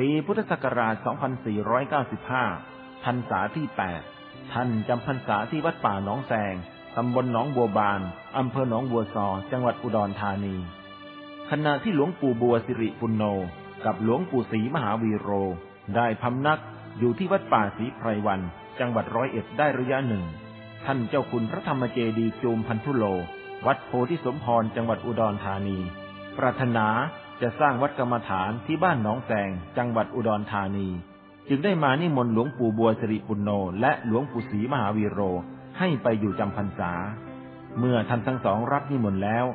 ปีพุทธศักราช 2495 พรรษาที่ 8 ท่านจำพรรษาที่วัดป่าหนองแสง ตำบลหนองบัวบาน อำเภอหนองบัวซอ จังหวัดอุดรธานี ขณะที่หลวงปู่บัวสิริปุณโญกับหลวงปู่ศรีมหาวีโร ได้พำนักอยู่ที่วัดป่าศรีไพรวัน จังหวัดร้อยเอ็ดได้ระยะหนึ่ง ท่านเจ้าคุณพระธรรมเจดีจูมพันธุโล วัดโพธิสมพร จังหวัดอุดรธานี ปรารถนา จะสร้างวัดกรรมฐานที่บ้านหนองแสงจังหวัดอุดรธานี จึงได้มานิมนต์หลวงปู่บัวสิริปุณโญและหลวงปู่ศรีมหาวีโร ให้ไปอยู่จำพรรษา เมื่อท่านทั้งสองรับนิมนต์แล้ว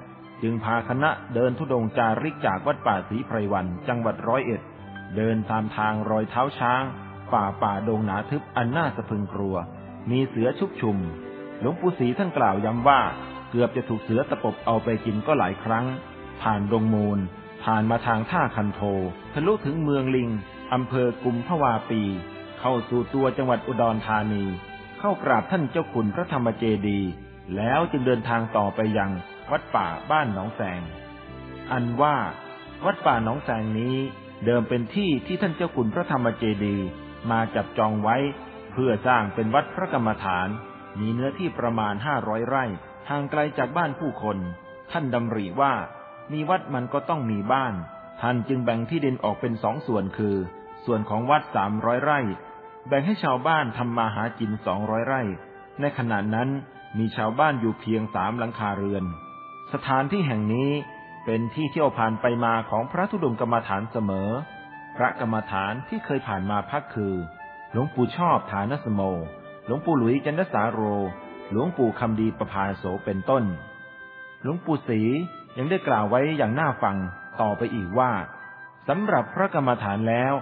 จึงพาคณะเดินทุดงจาริกจากวัดป่าศรีไพรวันจังหวัดร้อยเอ็ด เดินตามทางรอยเท้าช้างฝ่าป่าดงหนาทึบอันน่าสะพึงกลัว มีเสือชุกชุม หลวงปู่ศรีท่านกล่าวย้ำว่า เกือบจะถูกเสือตะปบเอาไปกินก็หลายครั้ง ผ่านดงมูล ผ่านมาทางท่าคันโททะลุถึงเมืองลิงอำเภอกุมภวาปี เข้าสู่ตัวจังหวัดอุดรธานี เข้ากราบท่านเจ้าคุณพระธรรมเจดี แล้วจึงเดินทางต่อไปยังวัดป่าบ้านหนองแสง อันว่า วัดป่าหนองแสงนี้ เดิมเป็นที่ที่ท่านเจ้าคุณพระธรรมเจดี มาจับจองไว้ เพื่อสร้างเป็นวัดพระกรรมฐาน มีเนื้อที่ประมาณห้าร้อยไร่ ห่างไกลจากบ้านผู้คน ท่านดำริว่า มีวัดมันก็ต้องมีบ้าน ท่านจึงแบ่งที่ดินออกเป็นสองส่วนคือ ส่วนของวัดสามร้อยไร่ แบ่งให้ชาวบ้านทำมาหากินสองร้อยไร่ ในขณะนั้นมีชาวบ้านอยู่เพียงสามหลังคาเรือน สถานที่แห่งนี้เป็นที่เที่ยวผ่านไปมาของพระธุดงกรรมฐานเสมอ พระกรรมฐานที่เคยผ่านมาพักคือ หลวงปู่ชอบฐานสโม หลวงปู่หลุยจันทสาโร หลวงปู่คำดีประภาโสเป็นต้น หลวงปู่ศรี ยังได้กล่าวไว้อย่างน่าฟังต่อไปอีกว่าสำหรับพระกรรมฐานแล้ว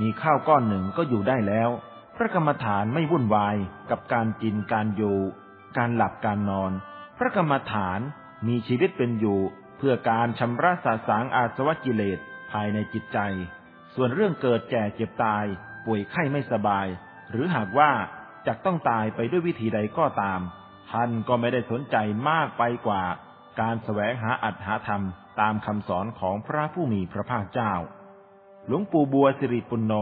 มีข้าวก้อนหนึ่งก็อยู่ได้แล้ว พระกรรมฐานไม่วุ่นวายกับการกินการอยู่ การหลับการนอน พระกรรมฐานมีชีวิตเป็นอยู่เพื่อการชำระสาสางอาสวะกิเลสภายในจิตใจ ส่วนเรื่องเกิดแก่เจ็บตาย ป่วยไข้ไม่สบาย หรือหากว่าจะต้องตายไปด้วยวิธีใดก็ตาม ท่านก็ไม่ได้สนใจมากไปกว่า การแสวงหาอัตหาธรรมตามคำสอนของพระผู้มีพระภาคเจ้า หลวงปู่บัวสิริปุณโญ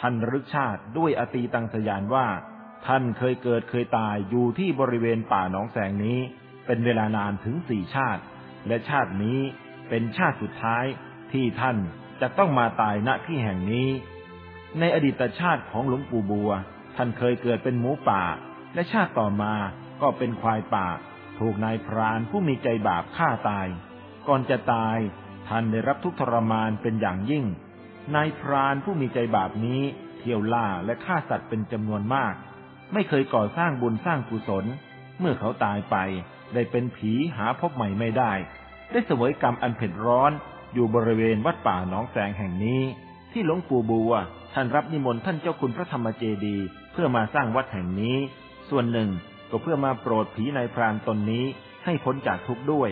ท่านรึกชาติด้วยอตีตังสยานว่า ท่านเคยเกิดเคยตายอยู่ที่บริเวณป่าหนองแสงนี้ เป็นเวลานานถึงสี่ชาติ และชาตินี้เป็นชาติสุดท้ายที่ท่านจะต้องมาตายณที่แห่งนี้ ในอดีตชาติของหลวงปู่บัว ท่านเคยเกิดเป็นหมูป่า และชาติต่อมาก็เป็นควายป่า ถูกนายพรานผู้มีใจบาปฆ่าตาย ก่อนจะตายท่านได้รับทุกทรมานเป็นอย่างยิ่ง นายพรานผู้มีใจบาปนี้เที่ยวล่าและฆ่าสัตว์เป็นจำนวนมาก ไม่เคยก่อสร้างบุญสร้างกุศล เมื่อเขาตายไปได้เป็นผีหาพบใหม่ไม่ได้ ได้เสวยกรรมอันเผ็ดร้อนอยู่บริเวณวัดป่าหนองแสงแห่งนี้ ที่หลวงปู่บัวท่านรับนิมนต์ท่านเจ้าคุณพระธรรมเจดี เพื่อมาสร้างวัดแห่งนี้ ส่วนหนึ่ง ก็เพื่อมาโปรดผีนายพรานตนนี้ให้พ้นจากทุกข์ด้วย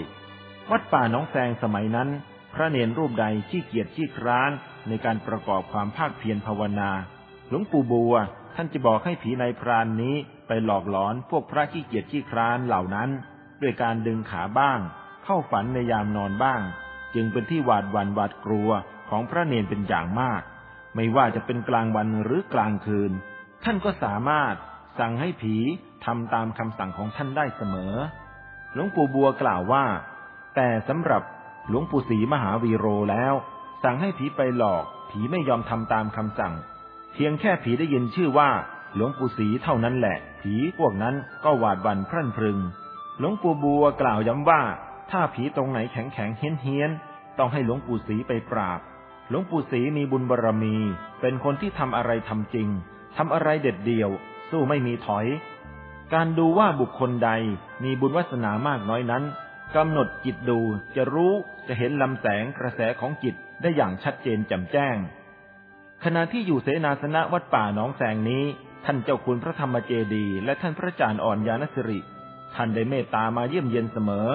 วัดป่าหนองแสงสมัยนั้น พระเนรรูปใดขี้เกียจขี้คร้านในการประกอบความภาคเพียรภาวนา หลวงปู่บัวท่านจะบอกให้ผีนายพรานนี้ไปหลอกหลอนพวกพระขี้เกียจขี้คร้านเหล่านั้น ด้วยการดึงขาบ้าง เข้าฝันในยามนอนบ้าง จึงเป็นที่หวาดหวั่นหวาดกลัวของพระเนรเป็นอย่างมาก ไม่ว่าจะเป็นกลางวันหรือกลางคืน ท่านก็สามารถสั่งให้ผี ทำตามคำสั่งของท่านได้เสมอ หลวงปู่บัวกล่าวว่า แต่สำหรับหลวงปู่ศรีมหาวีโรแล้ว สั่งให้ผีไปหลอก ผีไม่ยอมทำตามคำสั่ง เพียงแค่ผีได้ยินชื่อว่า หลวงปู่ศรีเท่านั้นแหละ ผีพวกนั้นก็หวาดหวั่นพรั่นพรึง หลวงปู่บัวกล่าวย้ำว่า ถ้าผีตรงไหนแข็งแข็งเฮี้ยนเฮี้ยนต้องให้หลวงปู่ศรีไปปราบ หลวงปู่ศรีมีบุญบารรมี เป็นคนที่ทำอะไรทำจริงทำอะไรเด็ดเดี่ยว สู้ไม่มีถอย การดูว่าบุคคลใดมีบุญวาสนามากน้อยนั้นกำหนดจิตดูจะรู้จะเห็นลำแสงกระแสของจิตได้อย่างชัดเจนแจ่มแจ้ง ขณะที่อยู่เสนาสนะวัดป่าหนองแสงนี้ ท่านเจ้าคุณพระธรรมเจดี และท่านพระอาจารย์อ่อนยานสิริ ท่านได้เมตตามาเยี่ยมเยียนเสมอ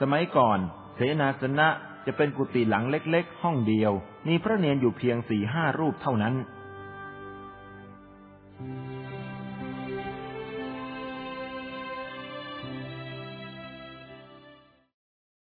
สมัยก่อน เสนาสนะจะเป็นกุฏิหลังเล็กๆ ห้องเดียว มีพระเนนอยู่เพียงสี่ห้ารูปเท่านั้น Thank you.